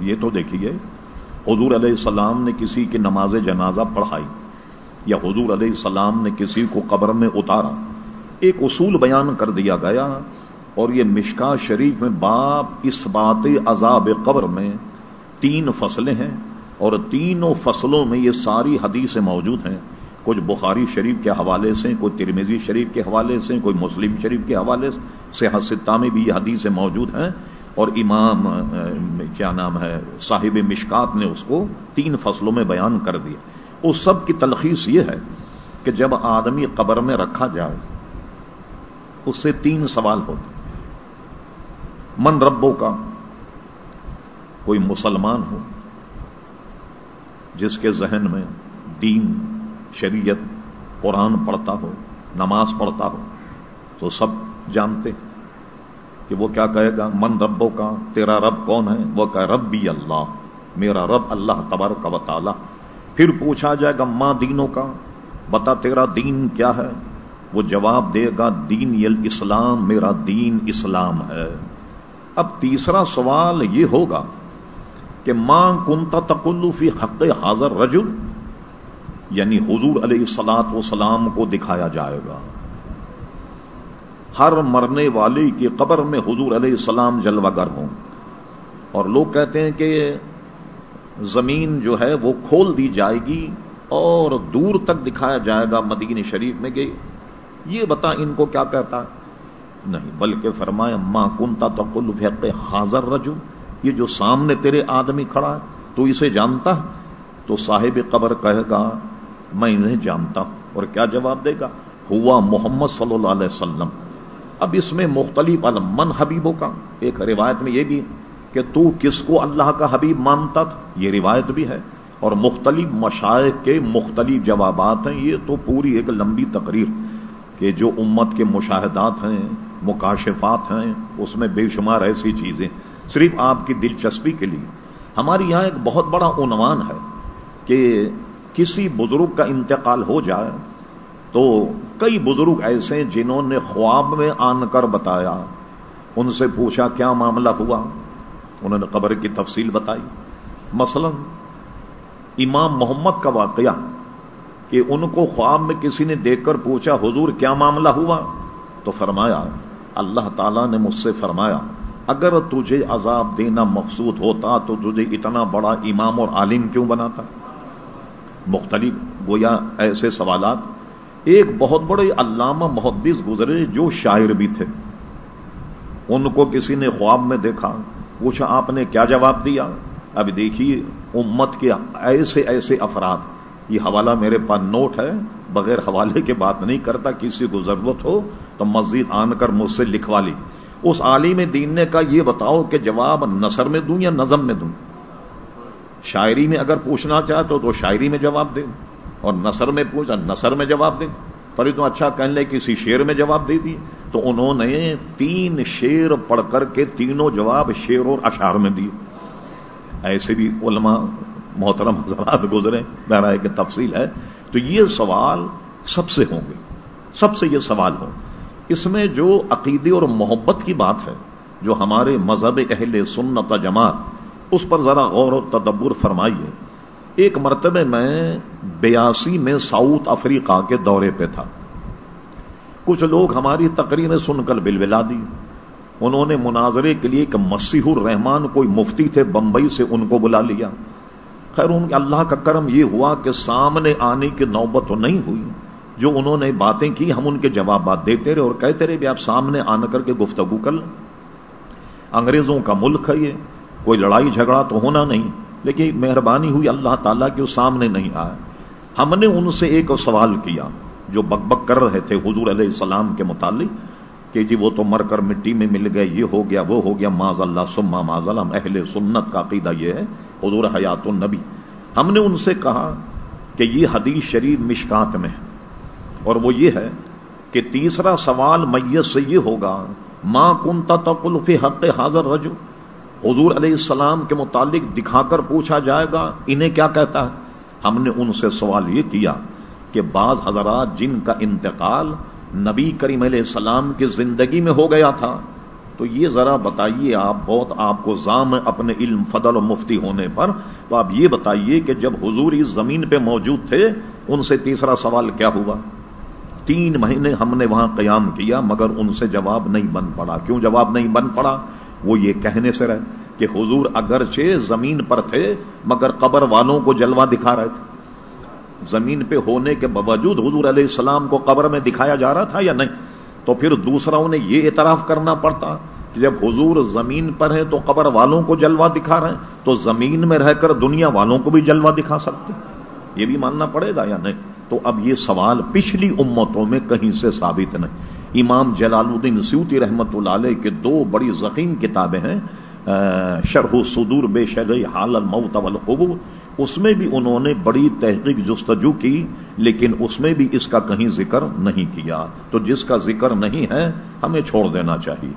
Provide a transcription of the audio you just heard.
یہ تو دیکھیے، حضور علیہ السلام نے کسی کی نماز جنازہ پڑھائی یا حضور علیہ السلام نے کسی کو قبر میں اتارا، ایک اصول بیان کر دیا گیا اور یہ مشکا شریف میں باپ اس بات عذاب قبر میں تین فصلیں ہیں اور تینوں فصلوں میں یہ ساری حدیثیں موجود ہیں۔ کچھ بخاری شریف کے حوالے سے کوئی ترمیزی شریف کے حوالے سے کوئی مسلم شریف کے حوالے سے حسطہ میں بھی یہ حدیثیں موجود ہیں۔ اور امام کیا نام ہے، صاحب مشکات نے اس کو تین فصلوں میں بیان کر دیا۔ اس سب کی تلخیص یہ ہے کہ جب آدمی قبر میں رکھا جائے، اس سے تین سوال ہوتے من ربوں کا کوئی مسلمان ہو، جس کے ذہن میں دین، شریعت، قرآن پڑھتا ہو، نماز پڑھتا ہو، تو سب جانتے کہ وہ کیا کہے گا؟ من ربوں کا، تیرا رب کون ہے؟ وہ کہ رب بھی اللہ، میرا رب اللہ تبر کا وطالہ پھر پوچھا جائے گا ماں دینوں کا، بتا تیرا دین کیا ہے؟ وہ جواب دے گا، دین یل اسلام میرا دین اسلام ہے۔ اب تیسرا سوال یہ ہوگا کہ ماں کنتا تقلفی حق حاضر رجل یعنی حضور علیہ سلاد و سلام کو دکھایا جائے گا۔ ہر مرنے والے کی قبر میں حضور علیہ السلام جلوہ گر ہوں۔ اور لوگ کہتے ہیں کہ زمین جو ہے وہ کھول دی جائے گی اور دور تک دکھایا جائے گا مدین شریف میں کہ یہ بتا ان کو کیا کہتا۔ نہیں، بلکہ فرمایا ماں کنتا تو حاضر رجو یہ جو سامنے تیرے آدمی کھڑا ہے، تو اسے جانتا؟ تو صاحب قبر کہے گا، میں انہیں جانتا ہوں۔ اور کیا جواب دے گا؟ ہوا محمد صلی اللہ علیہ وسلم۔ اب اس میں مختلف من حبیبوں کا، ایک روایت میں یہ بھی کہ تو کس کو اللہ کا حبیب مانتا تھا، یہ روایت بھی ہے، اور مختلف مشائق کے مختلف جوابات ہیں، یہ تو پوری ایک لمبی تقریر کہ جو امت کے مشاہدات ہیں، مکاشفات ہیں، اس میں بے شمار ایسی چیزیں۔ صرف آپ کی دلچسپی کے لیے۔ ہمارے یہاں ایک بہت بڑا عنوان ہے کہ کسی بزرگ کا انتقال ہو جائے تو کئی بزرگ ایسے جنہوں نے خواب میں آن کر بتایا۔ ان سے پوچھا، کیا معاملہ ہوا؟ انہوں نے قبر کی تفصیل بتائی۔ مثلا، امام محمد کا واقعہ کہ ان کو خواب میں کسی نے دیکھ کر پوچھا، حضور، کیا معاملہ ہوا؟ تو فرمایا، اللہ تعالی نے مجھ سے فرمایا، اگر تجھے عذاب دینا مقصود ہوتا تو تجھے اتنا بڑا امام اور عالم کیوں بناتا؟ مختلف گویا ایسے سوالات ایک بہت بڑے علامہ محدث گزرے جو شاعر بھی تھے۔ ان کو کسی نے خواب میں دیکھا، پوچھا، آپ نے کیا جواب دیا؟ اب دیکھیے، امت کے ایسے ایسے افراد، یہ حوالہ میرے پاس نوٹ ہے، بغیر حوالے کے بات نہیں کرتا، کسی کو ضرورت ہو تو مسجد آن کر مجھ سے لکھوا لی۔ اس عالم دین نے کا یہ بتاؤ کہ جواب نثر میں دوں یا نظم میں دوں؟ شاعری میں اگر پوچھنا چاہتے تو شاعری میں جواب دیں اور نثر میں پوچھا، نثر میں جواب دیں پر تو اچھا کہنے لے کسی شیر میں جواب دے دی تو انہوں نے تین شیر پڑھ کر کے تینوں جواب شیر اور اشار میں دیے۔ ایسے بھی علماء محترم حضرات گزرے بہرائے کہ تفصیل ہے۔ تو یہ سوال سب سے ہوں گے۔ سب سے یہ سوال ہوں۔ اس میں جو عقیدے اور محبت کی بات ہے، جو ہمارے مذہب اہل سنت جماعت، اس پر ذرا غور و تدبر فرمائیے۔ ایک مرتبہ میں بیاسی میں ساؤتھ افریقہ کے دورے پہ تھا۔ کچھ لوگ ہماری تقریر سن کر بل بلا دی۔ انہوں نے مناظرے کے لیے ایک مسیح الرحمان کوئی مفتی تھے بمبئی سے ان کو بلا لیا۔ خیر، ان کے اللہ کا کرم یہ ہوا کہ سامنے آنے کی نوبت تو نہیں ہوئی۔ جو انہوں نے باتیں کی، ہم ان کے جوابات دیتے رہے اور کہتے رہے بھی آپ سامنے آنا کر کے گفتگو کر لیں۔ انگریزوں کا ملک ہے یہ، کوئی لڑائی جھگڑا تو ہونا نہیں۔ لیکن مہربانی ہوئی اللہ تعالیٰ کے سامنے نہیں آیا ہم نے ان سے ایک سوال کیا جو بک بک کر رہے تھے حضور علیہ السلام کے متعلق کہ جی وہ تو مر کر مٹی میں مل گئے، یہ ہو گیا، وہ ہو گیا معذ اللہ سما معذ اللہ اہل سنت کا عقیدہ یہ ہے، حضور حیات النبی۔ ہم نے ان سے کہا کہ یہ حدیث شریف مشکات میں ہے۔ اور وہ یہ ہے کہ تیسرا سوال میت سے یہ ہوگا ماں کنتا تقل فی حق حاضر رجو حضور علیہ السلام کے متعلق دکھا کر پوچھا جائے گا، انہیں کیا کہتا ہے؟ ہم نے ان سے سوال یہ کیا کہ بعض حضرات جن کا انتقال نبی کریم علیہ السلام کی زندگی میں ہو گیا تھا، تو یہ ذرا بتائیے آپ بہت آپ کو زام ہے اپنے علم، فضل و مفتی ہونے پر، تو آپ یہ بتائیے کہ جب حضور اس زمین پہ موجود تھے، ان سے تیسرا سوال کیا ہوا؟ تین مہینے ہم نے وہاں قیام کیا، مگر ان سے جواب نہیں بن پڑا۔ کیوں جواب نہیں بن پڑا؟ وہ یہ کہنے سے رہے کہ حضور اگرچہ زمین پر تھے، مگر قبر والوں کو جلوہ دکھا رہے تھے۔ زمین پہ ہونے کے باوجود حضور علیہ السلام کو قبر میں دکھایا جا رہا تھا یا نہیں؟ تو پھر دوسرا انہیں یہ اعتراف کرنا پڑتا کہ جب حضور زمین پر ہے تو قبر والوں کو جلوہ دکھا رہے ہیں، تو زمین میں رہ کر دنیا والوں کو بھی جلوہ دکھا سکتے یہ بھی ماننا پڑے گا یا نہیں؟ تو اب یہ سوال پچھلی امتوں میں کہیں سے ثابت نہیں۔ امام جلال الدین سیوتی رحمت اللہ علیہ کے دو بڑی ذخیم کتابیں ہیں شرح صدور بے شر حال الموت والقبو اس میں بھی انہوں نے بڑی تحقیق جستجو کی، لیکن اس میں بھی اس کا کہیں ذکر نہیں کیا۔ تو جس کا ذکر نہیں ہے، ہمیں چھوڑ دینا چاہیے۔